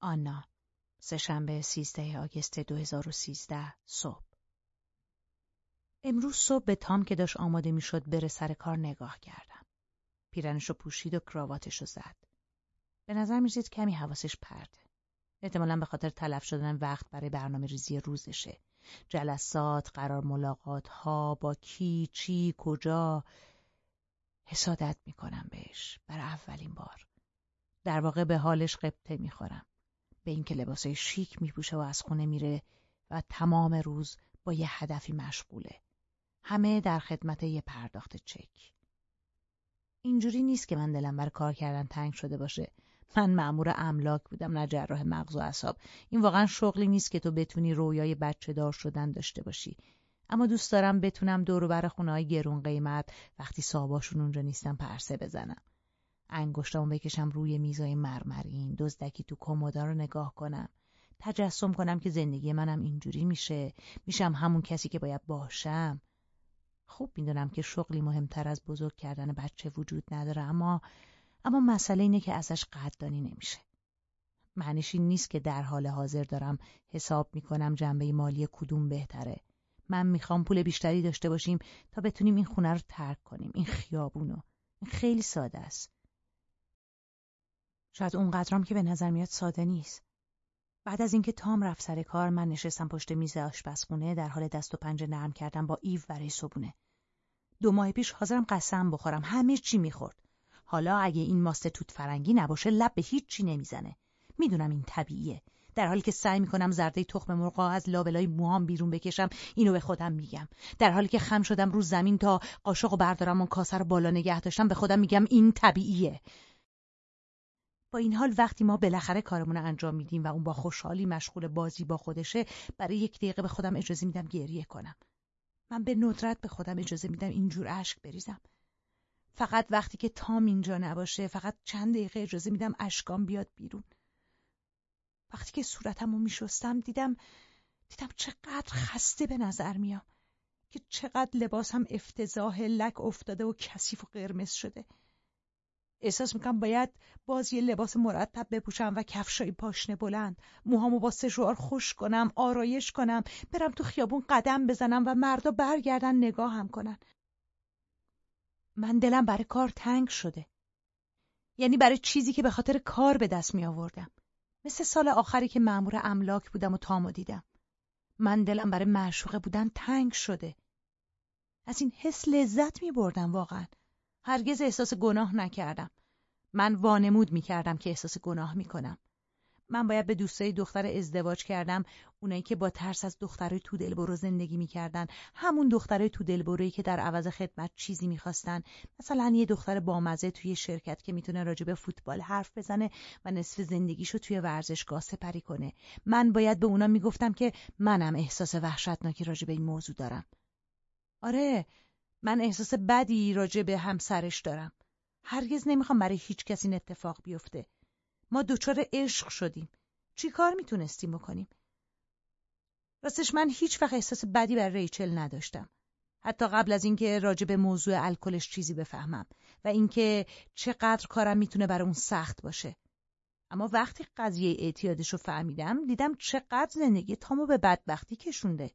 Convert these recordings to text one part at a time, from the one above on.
آنا سهشنبه 13 آگست 2013 صبح امروز صبح به تام که داشت آماده می‌شد بره سر کار نگاه کردم. پیرنشو پوشید و کراواتشو زد. به نظر می‌رسید کمی حواسش پرده. احتمالا به خاطر تلف شدن وقت برای برنامه ریزی روزشه. جلسات، قرار ملاقات ها، با کی، چی، کجا. حسادت می‌کنم بهش برای اولین بار. در واقع به حالش قبطه می‌خورم. به اینکه لباسای شیک میپوشه و از خونه میره و تمام روز با یه هدفی مشغوله. همه در خدمت یه پرداخت چک. اینجوری نیست که من دلم بر کار کردن تنگ شده باشه. من مأمور املاک بودم نه جراح مغز و اعصاب. این واقعا شغلی نیست که تو بتونی رویای بچه دار شدن داشته باشی. اما دوست دارم بتونم دور بر خونه های گرون قیمت وقتی صاحباشون اونجا نیستم پرسه بزنم. انگشتامو بکشم روی میزای مرمرین، دزدکی تو کمودا رو نگاه کنم. تجسم کنم که زندگی منم اینجوری میشه، میشم همون کسی که باید باشم. خوب می‌دونم که شغلی مهمتر از بزرگ کردن بچه وجود نداره اما اما مسئله اینه که ازش قدردانی نمیشه. معنیش این نیست که در حال حاضر دارم حساب می‌کنم جنبه مالی کدوم بهتره. من می‌خوام پول بیشتری داشته باشیم تا بتونیم این خونه رو ترک کنیم. این خیابونو. این خیلی ساده است. شاید اونقدرام که به نظر میاد ساده نیست. بعد از اینکه تام رفت سر کار من نشستم پشت میز آشپزخونه در حال دست و پنجه نرم کردم با ایو برای صبونه. دو ماه پیش حاضرم قسم بخورم همه چی می‌خورد. حالا اگه این ماست توت فرنگی نباشه لب به هیچ چی نمی‌زنه. می‌دونم این طبیعیه. در حالی که سعی می‌کنم زرده تخم مرغا از لابلای موهام بیرون بکشم اینو به خودم میگم در حالی که خم شدم رو زمین تا قاشق و بردارم و کاسه رو بالا نگه داشتم به خودم میگم این طبیعیه با این حال وقتی ما بالاخره کارمون رو انجام میدیم و اون با خوشحالی مشغول بازی با خودشه برای یک دقیقه به خودم اجازه میدم گریه کنم. من به ندرت به خودم اجازه میدم اینجور اشک بریزم. فقط وقتی که تام اینجا نباشه فقط چند دقیقه اجازه میدم اشکام بیاد بیرون. وقتی که صورتم رو میشستم دیدم دیدم چقدر خسته به نظر میام که چقدر لباسم افتضاح لک افتاده و کثیف و قرمز شده. احساس می‌کنم باید باز یه لباس مرتب بپوشم و کفشای پاشنه بلند. موهامو با سشوار خوش کنم آرایش کنم برم تو خیابون قدم بزنم و مردا برگردن نگاهم کنن. من دلم برای کار تنگ شده. یعنی برای چیزی که به خاطر کار به دست می آوردم مثل سال آخری که مأمور املاک بودم و تامو دیدم. من دلم برای معشوقه بودن تنگ شده. از این حس لذت می بردم واقعا. هرگز احساس گناه نکردم. من وانمود می‌کردم که احساس گناه می‌کنم. من باید به دوستای دختر ازدواج کردم اونایی که با ترس از دخترای تو دلبرو زندگی می‌کردن همون دخترای تو دلبرویی که در عوض خدمت چیزی می‌خواستن مثلا یه دختر بامزه توی شرکت که می‌تونه راجع به فوتبال حرف بزنه و نصف زندگیشو توی ورزشگاه سپری کنه من باید به اونا می‌گفتم که منم احساس وحشتناکی راجع به این موضوع دارم آره من احساس بدی راجع به همسرش دارم. هرگز نمی‌خوام برای هیچ کسی این اتفاق بیفته. ما دچار عشق شدیم. چی کار می‌تونستیم بکنیم؟ راستش من هیچ وقت احساس بدی بر ریچل نداشتم. حتی قبل از اینکه راجع به موضوع الکلش چیزی بفهمم و اینکه چقدر کارم می‌تونه برای اون سخت باشه. اما وقتی قضیه اعتیادش رو فهمیدم دیدم چقدر زندگی تامو به بدبختی کشونده.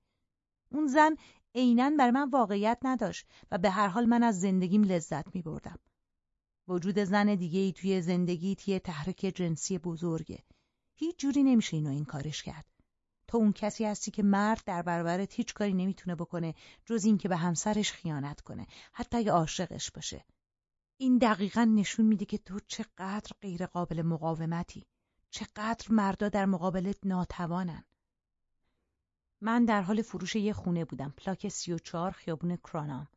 اون زن عینا بر من واقعیت نداشت و به هر حال من از زندگیم لذت می بردم. وجود زن دیگه ای توی زندگی توی تحریک جنسی بزرگه. هیچ جوری نمیشه اینو این کارش کرد. تو اون کسی هستی که مرد در برابرت هیچ کاری نمی‌تونه بکنه جز اینکه به همسرش خیانت کنه حتی اگه عاشقش باشه. این دقیقا نشون میده که تو چقدر غیر قابل مقاومتی. چقدر مردا در مقابلت ناتوانن. من در حال فروش یه خونه بودم پلاک 34 خیابون کرانام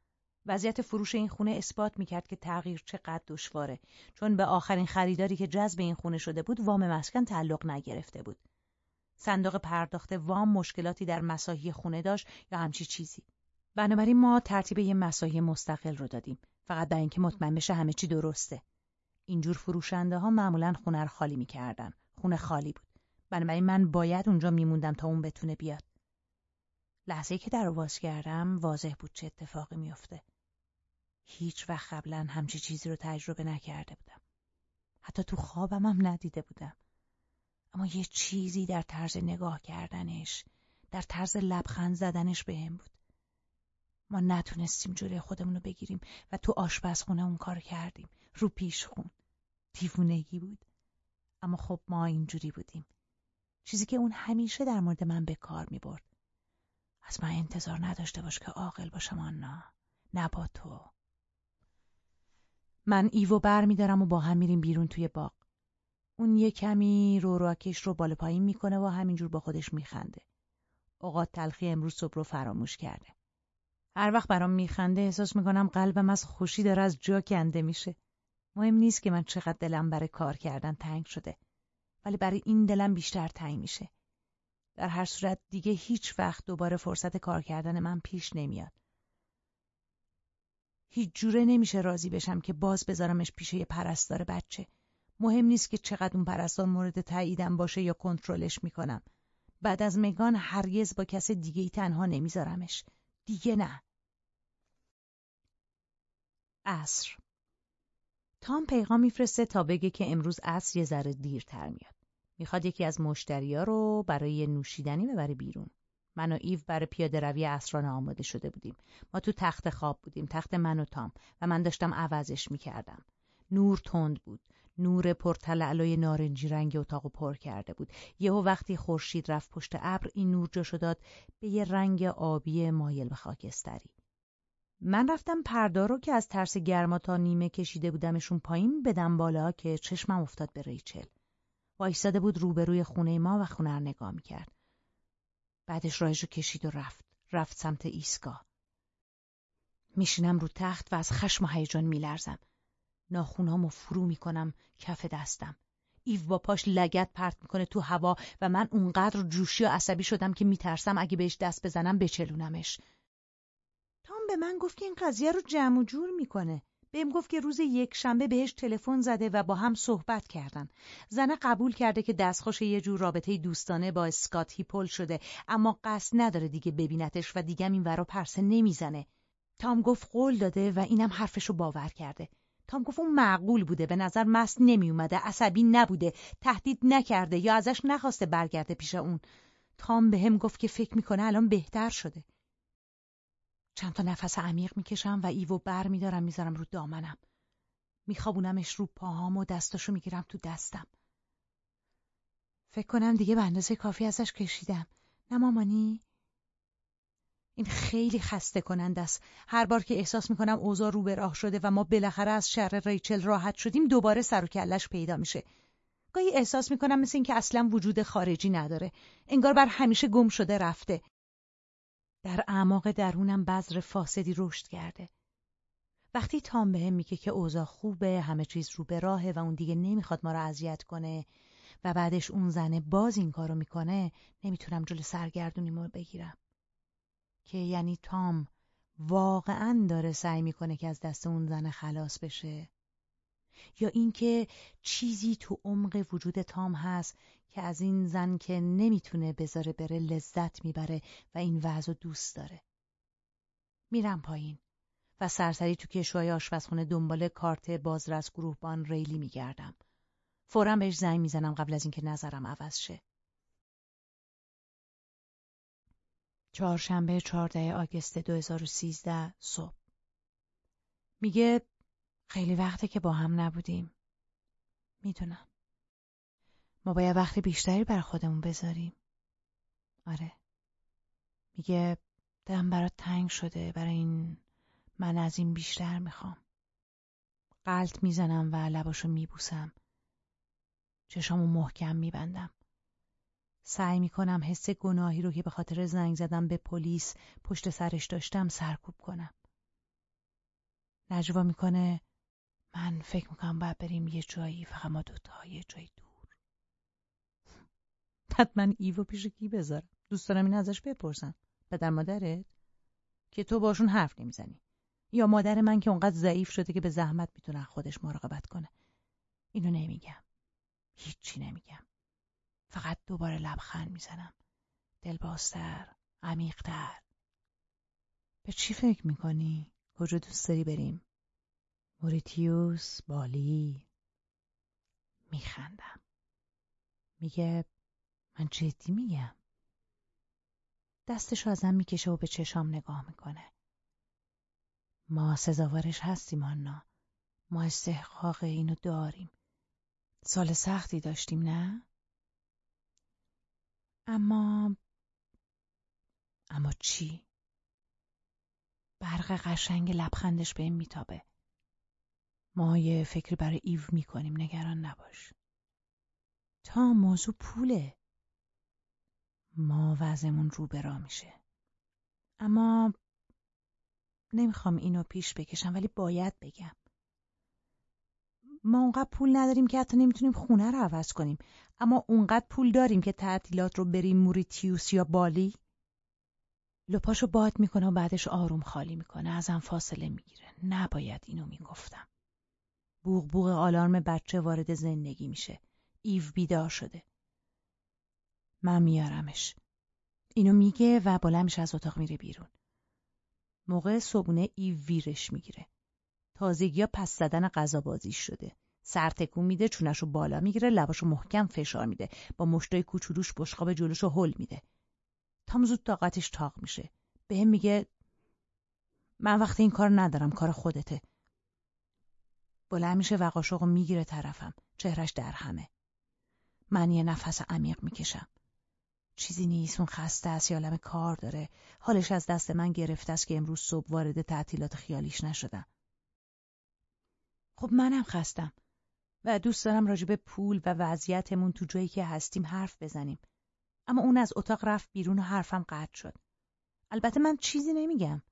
وضعیت فروش این خونه اثبات می‌کرد که تغییر چقدر دشواره چون به آخرین خریداری که جذب این خونه شده بود وام مسکن تعلق نگرفته بود. صندوق پرداخت وام مشکلاتی در مساحی خونه داشت یا همچی چیزی. بنابراین ما ترتیب یه مساحی مستقل رو دادیم فقط برای اینکه مطمئن بشه همه چی درسته. اینجور فروشنده ها معمولا خونه رو خالی می‌کردن خونه خالی بود. بنابراین من باید اونجا میموندم تا اون بتونه بیاد. لحظه که در باز کردم واضح بود چه اتفاقی میافته. هیچ وقت قبلا همچی چیزی رو تجربه نکرده بودم. حتی تو خوابم هم ندیده بودم. اما یه چیزی در طرز نگاه کردنش در طرز لبخند زدنش بهم بود ما نتونستیم جلوی خودمون رو بگیریم و تو آشپزخونه اون کار کردیم رو پیش خون دیوونگی بود اما خب ما اینجوری بودیم چیزی که اون همیشه در مورد من به کار می برد از من انتظار نداشته باش که عاقل باشم آنا. نه با تو. من ایوو بر میدارم و با هم میریم بیرون توی باغ. اون یه کمی رو راکش رو بالا پایین می‌کنه و همینجور با خودش میخنده. اوقات تلخی امروز صبح رو فراموش کرده. هر وقت برام میخنده احساس می‌کنم قلبم از خوشی داره از جا کنده میشه. مهم نیست که من چقدر دلم برای کار کردن تنگ شده ولی برای این دلم بیشتر تنگ میشه. در هر صورت دیگه هیچ وقت دوباره فرصت کار کردن من پیش نمیاد. هیچ جوره نمیشه راضی بشم که باز بذارمش پیش یه پرستار بچه. مهم نیست که چقدر اون پرستار مورد تاییدم باشه یا کنترلش می‌کنم. بعد از مگان هرگز با کس دیگه ای تنها نمیذارمش. دیگه نه. عصر. تام پیغام میفرسته تا بگه که امروز عصر یه ذره دیرتر میاد. می‌خواد یکی از مشتریا رو برای نوشیدنی ببره بیرون. من و ایو برای پیاده روی اسرانه آماده شده بودیم. ما تو تخت خواب بودیم تخت من و تام و من داشتم عوضش می‌کردم. نور تند بود. نور پرتلعلای نارنجی رنگ اتاق پر کرده بود. یهو وقتی خورشید رفت پشت ابر این نور جاشو داد به یه رنگ آبی مایل به خاکستری. من رفتم پردا رو که از ترس گرما تا نیمه کشیده بودمشون پایین بدم بالا که چشمم افتاد به ریچل. وایستاده بود روبروی خونه ما و خونه رو نگاه می‌کرد. بعدش راهش رو کشید و رفت رفت سمت ایستگاه. میشینم رو تخت و از خشم و هیجان میلرزم. ناخونامو فرو می‌کنم کف دستم. ایو با پاش لگت پرت می‌کنه تو هوا و من اونقدر جوشی و عصبی شدم که میترسم اگه بهش دست بزنم بچلونمش. تام به من گفت که این قضیه رو جمع و جور می‌کنه. بهم گفت که روز یک شنبه بهش تلفن زده و با هم صحبت کردن. زنه قبول کرده که دستخوش یه جور رابطه دوستانه با اسکات هیپل شده اما قصد نداره دیگه ببینتش و دیگه این ورا پرسه نمی‌زنه. تام گفت قول داده و اینم حرفشو باور کرده. تام گفت اون معقول بوده به نظر مست نمیومده عصبی نبوده تهدید نکرده یا ازش نخواسته برگرده پیش اون. تام به هم گفت که فکر می‌کنه الان بهتر شده. چند تا نفس عمیق می‌کشم و ایوو بر میدارم می‌ذارم رو دامنم. میخوابونمش رو پاهام و دستاشو می‌گیرم تو دستم. فکر کنم دیگه به اندازه کافی ازش کشیدم. نه مامانی؟ این خیلی خسته کننده است. هر بار که احساس می‌کنم اوضاع رو به راه شده و ما بالاخره از شر ریچل راحت شدیم دوباره سر و کلش پیدا میشه. گاهی احساس می‌کنم مثل اینکه اصلا وجود خارجی نداره. انگار بر همیشه گم شده رفته. در اعماق درونم بذر فاسدی رشد کرده. وقتی تام بهم میگه که اوضاع خوبه، همه چیز رو به راهه و اون دیگه نمی‌خواد ما رو اذیت کنه و بعدش اون زنه باز این کارو می‌کنه، نمی‌تونم جلو سرگردونیمو بگیرم. که یعنی تام واقعا داره سعی می‌کنه که از دست اون زنه خلاص بشه. یا اینکه چیزی تو عمق وجود تام هست که از این زن که نمی‌تونه بذاره بره لذت می‌بره و این وضع دوست داره. میرم پایین و سرسری تو کشوهای آشپزخونه دنبال کارت بازرس گروهبان ریلی میگردم. فورا بهش زنگ می‌زنم قبل از اینکه نظرم عوض شه. چهارشنبه 14 آگست 2013 صبح میگه خیلی وقته که با هم نبودیم. می‌دونم. ما باید وقتی بیشتری بر خودمون بذاریم. آره. میگه دلم برات تنگ شده برای این من از این بیشتر می‌خوام. قلط می‌زنم و لباشو میبوسم. چشامو محکم میبندم. سعی می‌کنم حس گناهی رو که به خاطر زنگ زدم به پلیس پشت سرش داشتم سرکوب کنم. نجوا می‌کنه من فکر می‌کنم باید بریم یه جایی فقط ما دوتا یه جایی دور من ایوو پیش کی بذارم؟ دوست دارم این ازش بپرسم. پدر مادرت؟ که تو باشون حرف نمی‌زنی. یا مادر من که اونقدر ضعیف شده که به زحمت می‌تونه خودش مراقبت کنه. اینو نمیگم. هیچی نمیگم. فقط دوباره لبخند می‌زنم. دلبازتر عمیقتر. به چی فکر می‌کنی؟ کجا دوست داری بریم؟ موریتیوس بالی. میخندم. میگه من جدی میگم. دستشو ازم می‌کشه و به چشام نگاه می‌کنه. ما سزاوارش هستیم آنا. ما استحقاق اینو داریم. سال سختی داشتیم نه؟ اما اما چی؟ برق قشنگ لبخندش به این میتابه. ما یه فکری برای ایو می‌کنیم نگران نباش. تا موضوع پوله. ما وضعمون رو برا میشه. اما نمی‌خوام اینو پیش بکشم ولی باید بگم. ما اونقدر پول نداریم که حتی نمی‌تونیم خونه رو عوض کنیم. اما اونقدر پول داریم که تعطیلات رو بریم موریتیوس یا بالی. لپاشو باد می‌کنه و بعدش آروم خالی می‌کنه. ازم فاصله می‌گیره. نباید اینو می‌گفتم. بوغ بوغ آلارم بچه وارد زندگی میشه. ایو بیدار شده. من میارمش. اینو میگه و بلند از اتاق میره بیرون. موقع صبونه ایو ویرش می‌گیره. تازگی ها پس زدن غذا بازی شده. سر تکون میده چونشو بالا می‌گیره لباشو محکم فشار میده. با مشتای کوچولوش بشقاب جلوشو هل میده. تام زود طاقتش تاق میشه. به میگه من وقتی این کار ندارم کار خودته. بلند میشه و قاشقو می‌گیره طرفم. چهرش در همه. من یه نفس عمیق می‌کشم. چیزی نیست اون خسته است یا کار داره. حالش از دست من گرفته است که امروز صبح وارد تعطیلات خیالیش نشدم. خب منم خستم و دوست دارم راجب پول و وضعیتمون تو جایی که هستیم حرف بزنیم. اما اون از اتاق رفت بیرون و حرفم قطع شد. البته من چیزی نمیگم.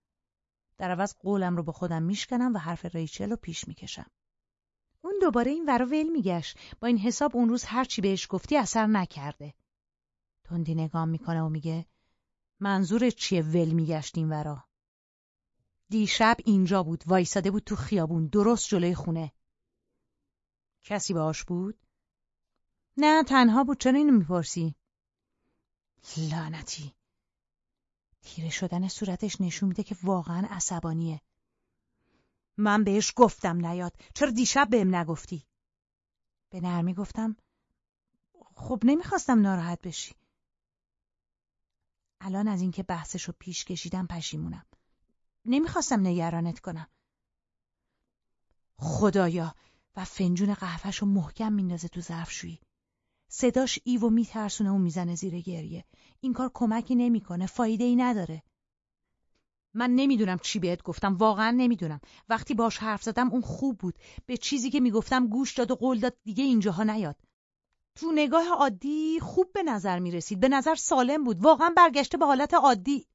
در عوض قولم رو با خودم میشکنم و حرف ریچل رو پیش می‌کشم. اون دوباره این ورا ول میگشت. با این حساب اون روز هرچی بهش گفتی اثر نکرده. تندی نگام می‌کنه و میگه منظور چیه ول میگشت این ورا دیشب اینجا بود وایساده بود تو خیابون درست جلوی خونه کسی باش بود؟ نه تنها بود چرا اینو می‌پرسی؟ لعنتی تیره شدن صورتش نشون میده که واقعا عصبانیه من بهش گفتم نیاد چرا دیشب بهم نگفتی؟ به نرمی گفتم خب نمی‌خواستم ناراحت بشی الان از اینکه بحثشو پیش کشیدم پشیمونم. نمی‌خواستم نگرانت کنم. خدایا و فنجون قهوهش رو محکم میندازه تو ظرفشویی. صداش ایو میترسونه و می‌زنه زیر گریه. این کار کمکی نمی‌کنه فایده ای نداره. من نمی‌دونم چی بهت گفتم واقعا نمی‌دونم. وقتی باش حرف زدم اون خوب بود. به چیزی که می‌گفتم گوش داد و قول داد دیگه اینجاها نیاد. تو نگاه عادی خوب به نظر می‌رسید به نظر سالم بود واقعا برگشته به حالت عادی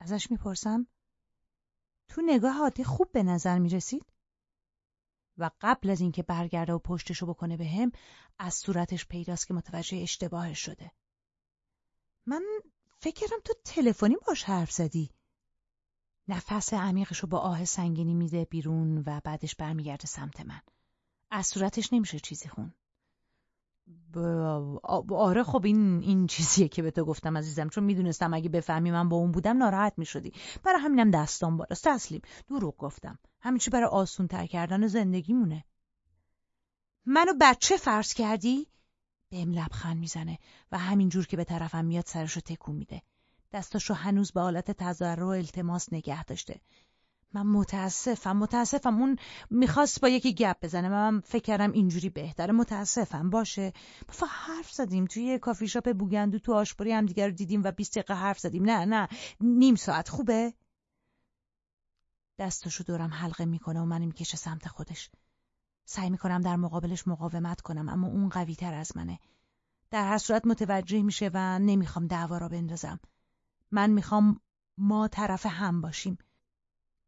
ازش می‌پرسم تو نگاه عادی خوب به نظر می رسید؟ و قبل از اینکه برگرده و پشتشو بکنه به هم از صورتش پیداست که متوجه اشتباهش شده. من فکر کردم تو تلفنی باش حرف زدی. نفس عمیقشو با آه سنگینی میده بیرون و بعدش برمیگرده سمت من. از صورتش نمیشه چیزی خون. آره خب این این چیزیه که به تو گفتم عزیزم. چون می‌دونستم اگه بفهمی من با اون بودم ناراحت می‌شدی. برای همینم دستام بالاست تسلیم دروغ گفتم. همین چی برای آسون تر کردن زندگیمونه. منو بچه فرض کردی؟ بهم لبخند می‌زنه و همینجور که به طرفم میاد سرشو تکون میده. دستاشو هنوز به حالت تضرع و التماس نگه داشته. من متاسفم متاسفم. اون می‌خواست با یکی گپ بزنه من فکر کردم اینجوری بهتره. متاسفم. باشه. با حرف زدیم. توی کافی شاپ بوگندو تو آشپوری هم دیگر رو دیدیم و 20 دقیقه حرف زدیم. نه نه. نیم ساعت. خوبه؟ دستشو دورم حلقه می‌کنه و منو می‌کشه سمت خودش. سعی می‌کنم در مقابلش مقاومت کنم اما اون قوی تر از منه. در هر صورت متوجه میشه و نمی‌خوام دعوا را بندازم. من می‌خوام ما طرف هم باشیم.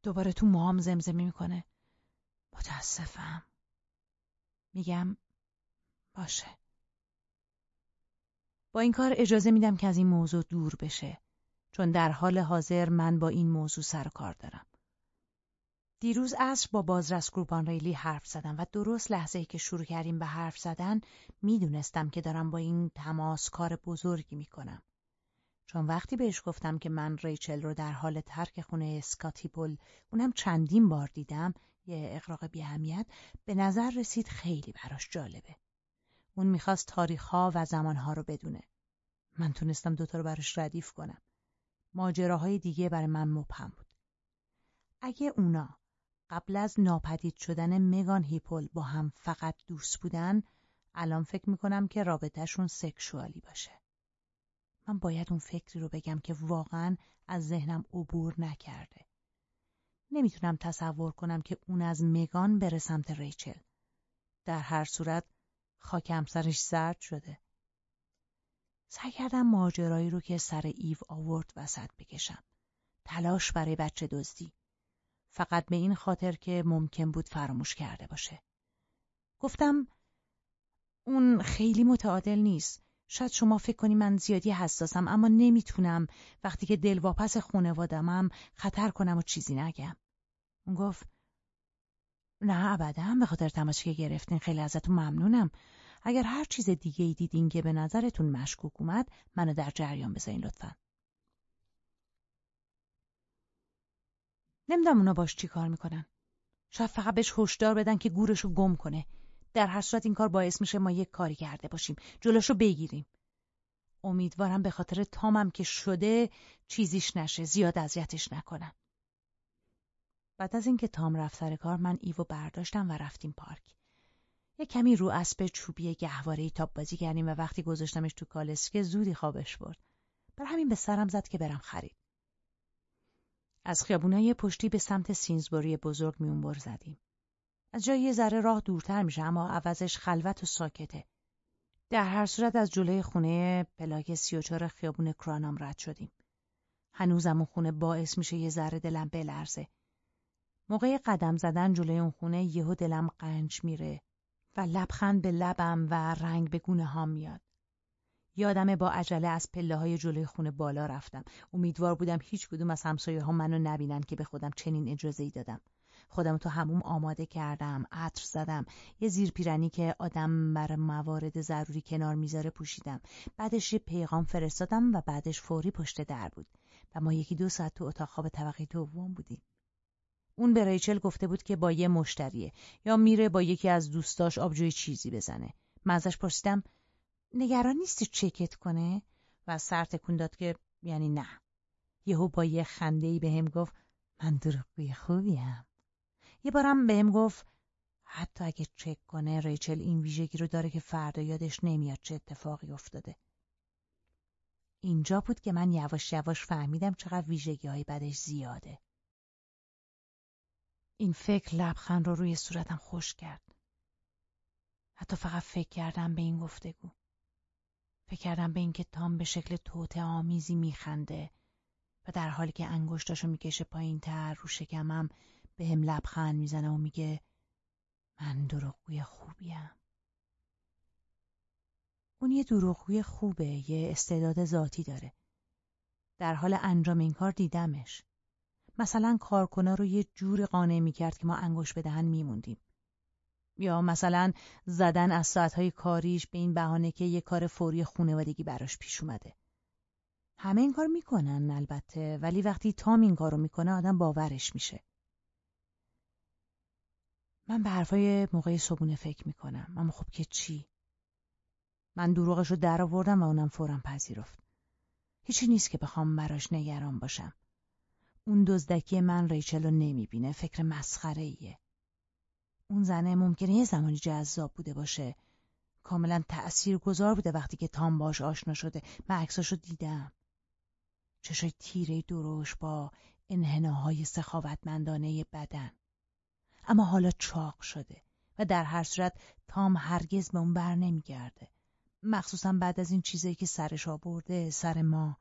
دوباره تو موهام زمزمه می‌کنه. متاسفم. میگم باشه. با این کار اجازه میدم که از این موضوع دور بشه چون در حال حاضر من با این موضوع سر کار دارم. دیروز عصر با بازرس گروبان ریلی حرف زدم و درست لحظه که شروع کردیم به حرف زدن می‌دونستم که دارم با این تماس کار بزرگی می‌کنم. چون وقتی بهش گفتم که من ریچل رو در حال ترک خونه اسکات هیپل اونم چندین بار دیدم یه اغراق بی‌اهمیت به نظر رسید خیلی براش جالبه. اون می‌خواست تاریخها و زمانها رو بدونه. من تونستم دوتا رو براش ردیف کنم. ماجراهای دیگه برای من مبهم بود. اگه اونا قبل از ناپدید شدن مگان هیپل با هم فقط دوست بودن الان فکر می‌کنم که رابطهشون سکشوالی باشه. من باید اون فکری رو بگم که واقعا از ذهنم عبور نکرده. نمی‌تونم تصور کنم که اون از مگان بره سمت ریچل. در هر صورت خاکم سرش زرد شده. سعی کردم ماجرایی رو که سر ایو آورد وسط بکشم. تلاش برای بچه دزدی. فقط به این خاطر که ممکن بود فراموش کرده باشه. گفتم اون خیلی متعادل نیست. شاید شما فکر کنی من زیادی حساسم اما نمی‌تونم وقتی که دلواپس خونوادمم خطر کنم و چیزی نگم. اون گفت نه ابدا به خاطر تماسی که گرفتین خیلی ازتون ممنونم. اگر هر چیز دیگه ای دیدین که به نظرتون مشکوک اومد منو در جریان بذارین لطفا. نمی‌دونم اونا باش چی کار می‌کنن. شاید فقط بهش هشدار بدن که گورشو گم کنه. در هر صورت این کار باعث میشه ما یک کاری کرده باشیم. جلوشو بگیریم. امیدوارم به خاطر تامم که شده چیزیش نشه. زیاد اذیتش نکنن. بعد از اینکه تام رفت سر کار من ایوو برداشتم و رفتیم پارک. یه کمی رو اسب چوبی گهواره تاپ بازی کردیم و وقتی گذاشتمش تو کالسکه زودی خوابش برد. بر همین به سرم زد که برم خرید. از خیابونای پشتی به سمت سینزبوری بزرگ میونبر زدیم. از جای یه ذره راه دورتر میشه اما عوضش خلوت و ساکته. در هر صورت از جلوی خونه پلاک سی و چهار خیابون کرانام رد شدیم. هنوزم اون خونه باعث میشه یه ذره دلم بلرزه. موقع قدم زدن جلوی اون خونه یهو دلم قنج میره و لبخند به لبم و رنگ به گونه ها میاد. یادم با عجله از پله های جلوی خونه بالا رفتم. امیدوار بودم هیچ کدوم از همسایه ها منو نبینن که به خودم چنین اجازه ای دادم. خودم تو هموم آماده کردم، عطر زدم، یه زیر پیرنی که آدم بر موارد ضروری کنار می‌ذاره پوشیدم. بعدش یه پیغام فرستادم و بعدش فوری پشت در بود و ما یکی دو ساعت تو اتاق خواب طبقه دوم بودیم. اون به ریچل گفته بود که با یه مشتریه یا میره با یکی از دوستاش آبجوی چیزی بزنه. من ازش پرسیدم نگران نیستی چکت کنه و سر تکون داد که یعنی نه. یهو با یه خنده ای بهم گفت من دروغگوی خوبیم. یه بارم بهم گفت حتی اگه چک کنه ریچل این ویژگی رو داره که فردا یادش نمیاد چه اتفاقی افتاده. اینجا بود که من یواش یواش فهمیدم چقدر ویژگی های بدش زیاده. این فکر لبخند رو روی صورتم خوش کرد. حتی فقط فکر کردم به این گفتگو. فکر کردم به اینکه تام به شکل توته آمیزی میخنده و در حالی که انگشتاشو می‌کشه پایین تر رو شکمم به هم لبخند می‌زنه و میگه من دروغگوی خوبیم. اون یه دروغگوی خوبه، یه استعداد ذاتی داره. در حال انجام این کار دیدمش. مثلا کارکنا رو یه جور قانع می‌کرد که ما انگوش به دهن میموندیم. یا مثلا زدن از ساعتهای کاریش به این بهانه که یه کار فوری خونوادگی براش پیش اومده. همه این کار می‌کنن البته ولی وقتی تام این کارو می‌کنه آدم باورش میشه. من به حرفای موقع صبونه فکر می‌کنم اما خب که چی؟ من دروغش رو در آوردم و اونم فورم پذیرفت. هیچی نیست که بخوام براش نگران باشم. اون دزدکی من ریچل رو نمی‌بینه فکر مسخره ایه. اون زنه ممکنه یه زمانی جذاب بوده باشه. کاملا تأثیر گذار بوده وقتی که تام باش آشنا شده. من عکساشو دیدم. چشای تیره دروش با انحناهای سخاوتمندانه بدن. اما حالا چاق شده و در هر صورت تام هرگز به اون بر نمیگرده. مخصوصا بعد از این چیزایی که سرش آورده سر ما.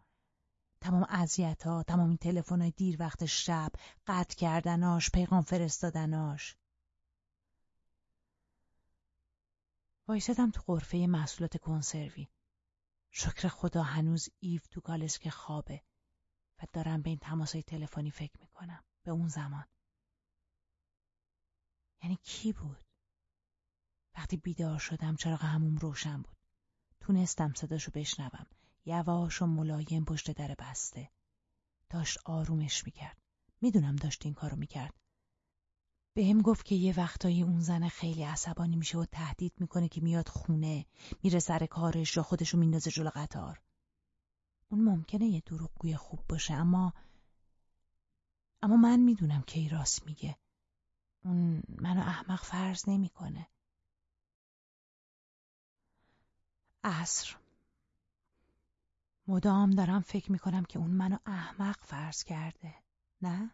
تمام اذیت ها تمام این تلفن های دیر وقت شب قطع کردناش پیغام فرستادناش. وایسادم تو قرفه محصولات کنسروی. شکر خدا هنوز ایو تو که خوابه و دارم به این تماسای تلفنی فکر می‌کنم. به اون زمان. یعنی کی بود؟ وقتی بیدار شدم چراغ هموم روشن بود. تونستم صداشو بشنوم. یواش و ملایم پشت در بسته. داشت آرومش می‌کرد. می‌دونم داشت این کارو می‌کرد. بهم گفت که یه وقتایی اون زن خیلی عصبانی میشه و تهدید می‌کنه که میاد خونه میره سر کارش یا خودشو میندازه جلو قطار. اون ممکنه یه دروغگوی خوب باشه اما اما من می‌دونم کی راست میگه. اون منو احمق فرض نمی‌کنه. عصر. مدام دارم فکر می‌کنم که اون منو احمق فرض کرده. نه؟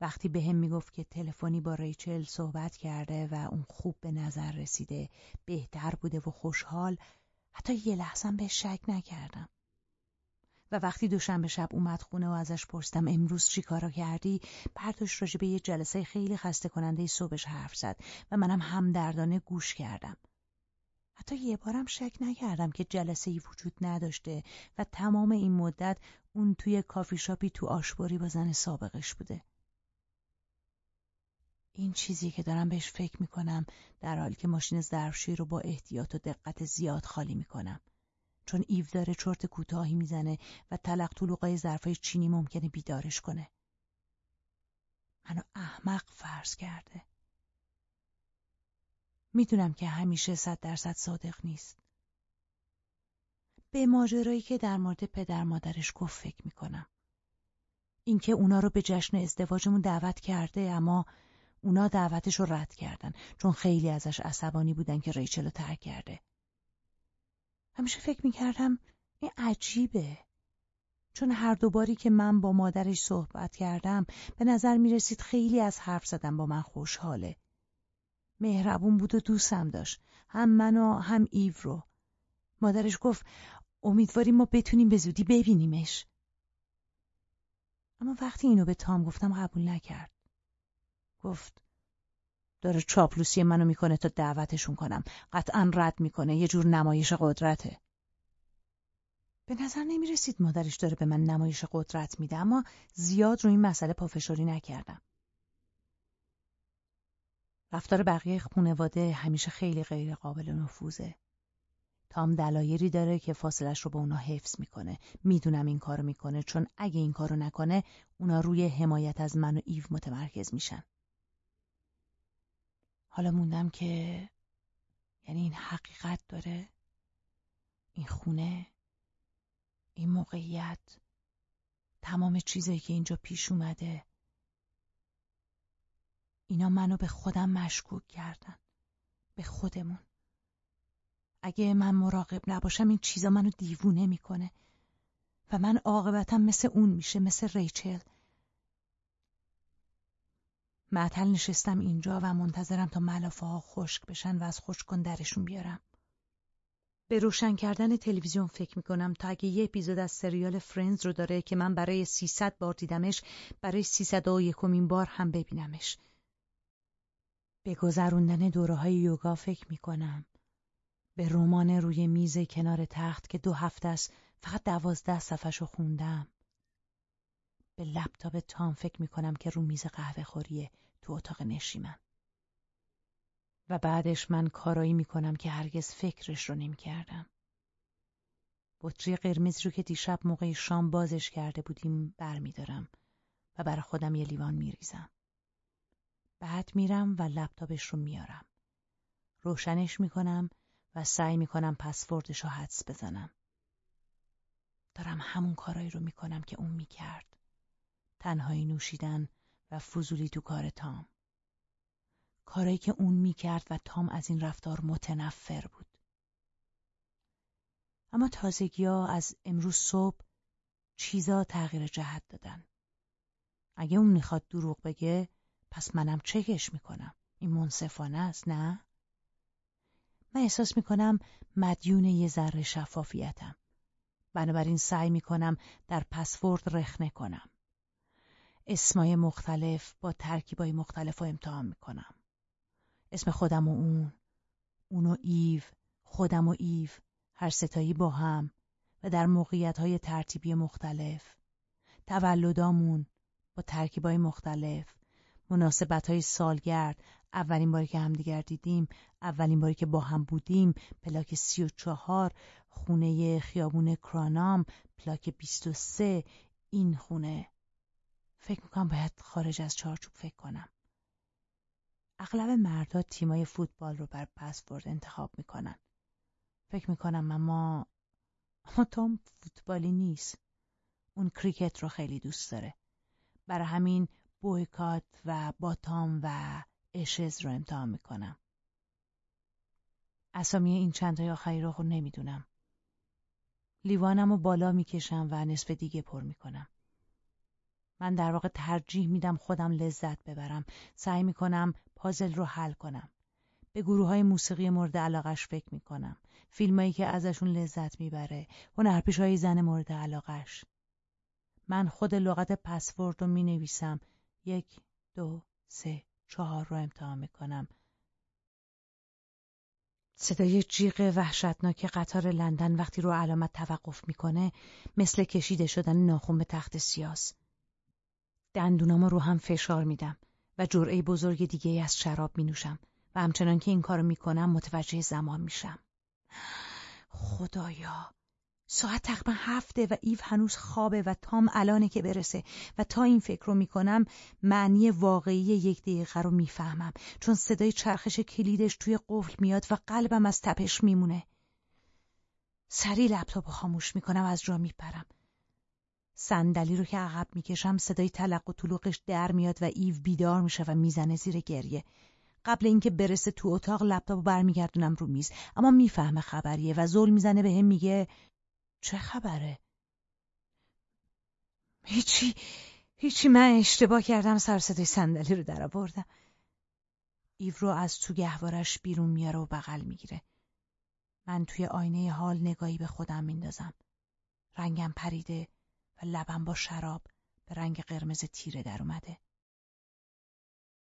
وقتی به هم می‌گفت که تلفنی با ریچل صحبت کرده و اون خوب به نظر رسیده بهتر بوده و خوشحال حتی یه لحظم به شک نکردم. و وقتی دوشنبه شب اومد خونه و ازش پرسیدم امروز چی کارا کردی برداشت راجع به یه جلسه خیلی خسته کننده صبحش حرف زد و منم همدردانه گوش کردم حتی یه بارم شک نکردم که جلسه ای وجود نداشته و تمام این مدت اون توی کافی شاپی تو آشباری با زن سابقش بوده. این چیزی که دارم بهش فکر می‌کنم در حالی که ماشین ظرفشویی رو با احتیاط و دقت زیاد خالی می‌کنم. چون ایو داره چرت کوتاهی می‌زنه و تلق طلوقای ظرفای چینی ممکنه بیدارش کنه. منو احمق فرض کرده. می‌دونم که همیشه صد درصد صادق نیست. به ماجرایی که در مورد پدر مادرش گفت فکر می‌کنم. اینکه اونا رو به جشن ازدواجمون دعوت کرده اما اونا دعوتش رو رد کردن چون خیلی ازش عصبانی بودن که ریچل رو ترک کرده. همیشه فکر می‌کردم این عجیبه. چون هر دوباری که من با مادرش صحبت کردم به نظر می‌رسید خیلی از حرف زدن با من خوشحاله. مهربون بود و دوستم داشت هم منو هم ایو رو مادرش گفت امیدواریم ما بتونیم به زودی ببینیمش اما وقتی اینو به تام گفتم قبول نکرد گفت داره چاپلوسی منو می‌کنه تا دعوتشون کنم قطعا رد می‌کنه یه جور نمایش قدرته به نظر نمی‌رسید مادرش داره به من نمایش قدرت میده اما زیاد رو این مسئله پافشاری نکردم رفتار بقیه خونواده همیشه خیلی غیر قابل نفوذه. تام دلایری داره که فاصلش رو با اونا حفظ می‌کنه. می‌دونم این کارو می‌کنه چون اگه این کارو نکنه اونا روی حمایت از من و ایو متمرکز میشن. حالا موندم که یعنی این حقیقت داره این خونه این موقعیت تمام چیزایی که اینجا پیش اومده اینا منو به خودم مشکوک کردن به خودمون. اگه من مراقب نباشم این چیزا منو دیوونه می‌کنه و من عاقبتم مثل اون میشه مثل ریچل. معطل نشستم اینجا و منتظرم تا ملافه ها خشک بشن و از خشکن درشون بیارم به روشن کردن تلویزیون فکر می‌کنم تا اگه یه اپیزود از سریال فرندز رو داره که من برای 300 بار دیدمش برای 301 بار هم ببینمش به گذروندن دوره های یوگا فکر می کنم. به رمان روی میز کنار تخت که دو هفته است فقط دوازده صفحش رو خوندم. به لپتاپ تام فکر می کنم که رو میز قهوه خوریه تو اتاق نشیمن. و بعدش من کارایی می کنم که هرگز فکرش رو نمی کردم. بطری قرمز رو که دیشب موقع شام بازش کرده بودیم برمیدارم و برای خودم یه لیوان میریزم. بعد میرم و لپتاپش رو میارم. روشنش می‌کنم و سعی می‌کنم پسوردش رو حدس بزنم. دارم همون کارایی رو می‌کنم که اون می‌کرد. تنهایی نوشیدن و فضولی تو کار تام. کارایی که اون می‌کرد و تام از این رفتار متنفر بود. اما تازگی ها از امروز صبح چیزا تغییر جهت دادن. اگه اون می‌خواد دروغ بگه پس منم چکش می‌کنم این منصفانه است نه؟ من احساس می‌کنم مدیون یه ذره شفافیتم بنابراین سعی می‌کنم در پسورد رخنه کنم اسمای مختلف با ترکیبای مختلف رو امتحان می‌کنم. اسم خودم و اون اون و ایو خودم و ایو هر ستایی با هم و در موقعیت های ترتیبی مختلف. تولدامون با ترکیبای مختلف. مناسبت های سالگرد. اولین باری که همدیگر دیدیم اولین باری که با هم بودیم پلاک سی و چهار خونه خیابون کرانام پلاک بیست و سه این خونه. فکر می‌کنم باید خارج از چارچوب فکر کنم. اغلب مردها تیمای فوتبال رو بر پسورد انتخاب می‌کنن. فکر می‌کنم اما اما تام فوتبالی نیست. اون کریکت رو خیلی دوست داره. برای همین بویکات و باتام و اشز رو امتحان می‌کنم. اسامی این چندتای آخری رو نمی‌دونم. لیوانم رو بالا می‌کشم و نصف دیگه پر می‌کنم. من در واقع ترجیح میدم خودم لذت ببرم. سعی می‌کنم پازل رو حل کنم. به گروه های موسیقی مورد علاقش فکر می‌کنم. فیلمایی که ازشون لذت می‌بره. هنرپیش های زن مورد علاقش من خود لغت پسورد رو می‌نویسم. یک دو سه چهار رو امتحان می‌کنم. صدای جیغ وحشتناک قطار لندن وقتی رو علامت توقف می‌کنه مثل کشیده شدن ناخون به تخت سیاس. دندونامو رو هم فشار میدم و جرعه بزرگ دیگه از شراب می نوشم و همچنان که این کارو می‌کنم متوجه زمان میشم. خدایا ساعت تقریبا هفته و ایو هنوز خوابه و تام الانه که برسه و تا این فکر رو می‌کنم معنی واقعی یک دقیقه رو می‌فهمم چون صدای چرخش کلیدش توی قفل میاد و قلبم از تپش میمونه سریع لپتاپ خاموش می‌کنم از جا میپرم صندلی رو که عقب می‌کشم صدای تلق و طلوقش در میاد و ایو بیدار میشه و می‌زنه زیر گریه. قبل اینکه برسه تو اتاق لپتاپ برمیگردونم رو میز. اما می‌فهمه خبریه و زل می‌زنه به هم میگه چه خبره؟ هیچی هیچی من اشتباه کردم سر صدای صندلی رو در آوردم. ایو رو از تو گهوارش بیرون میاره و بغل می‌گیره. من توی آینه حال نگاهی به خودم میندازم. رنگم پریده. و لبم با شراب به رنگ قرمز تیره در اومده.